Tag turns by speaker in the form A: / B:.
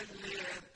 A: have lived